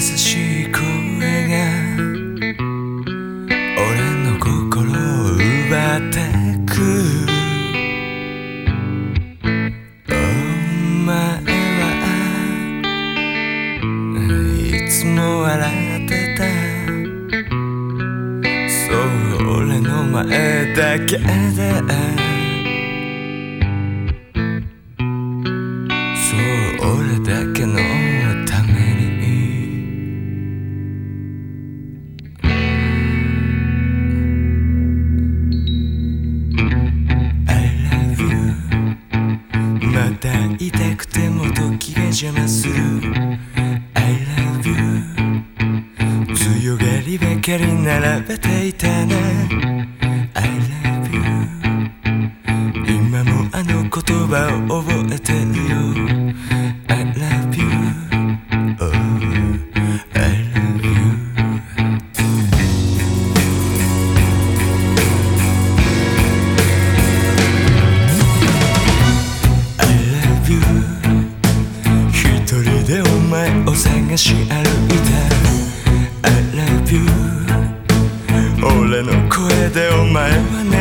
優しい声が俺の心を奪ってく。お前はいつも笑ってた。そう俺の前だけで。痛くても時が邪魔する I love you 強がりばかり並べてい。たな I love you 今もあの言葉を覚えてるよ探し歩いた I love you 俺の声でお前はね。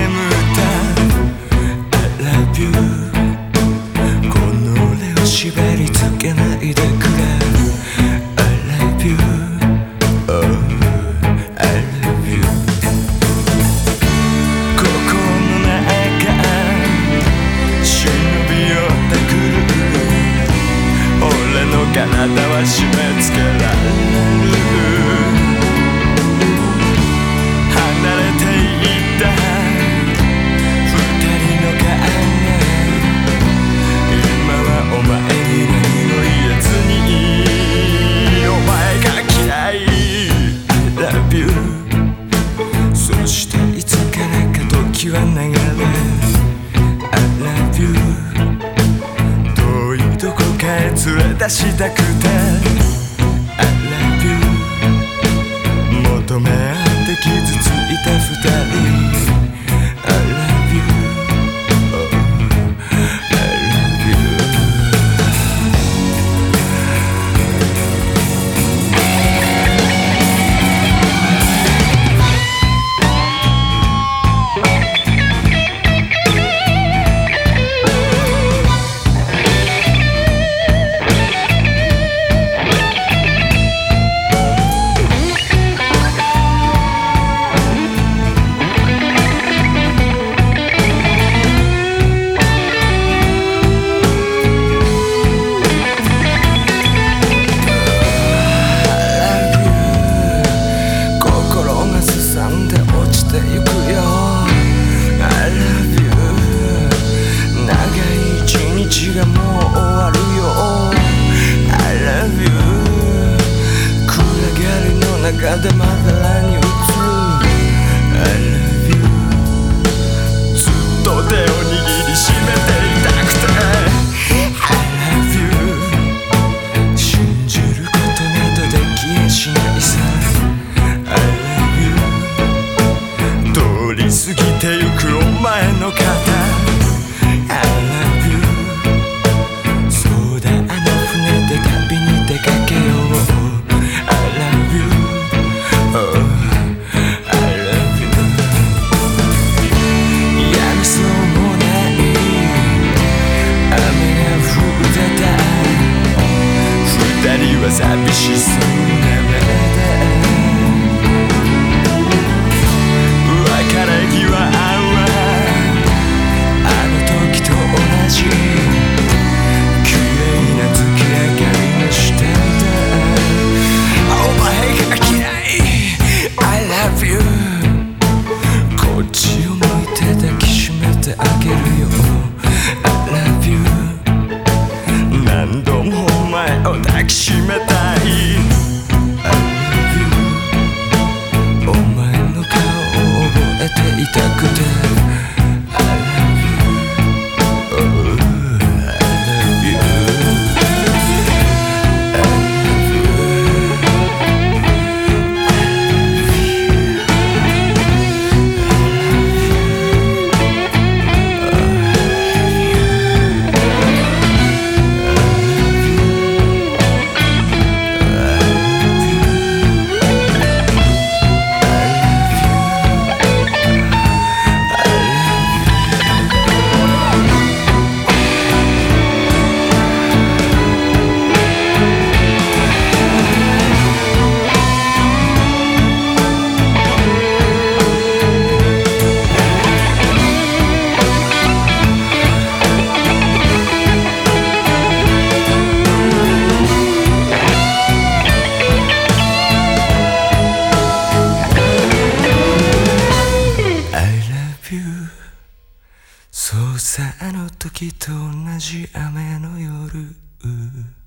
I love you 遠いとこかへ連れ出したくて。I love you 求め合って傷ついた二人。り過ぎてゆくお前の肩操作の時と同じ雨の夜。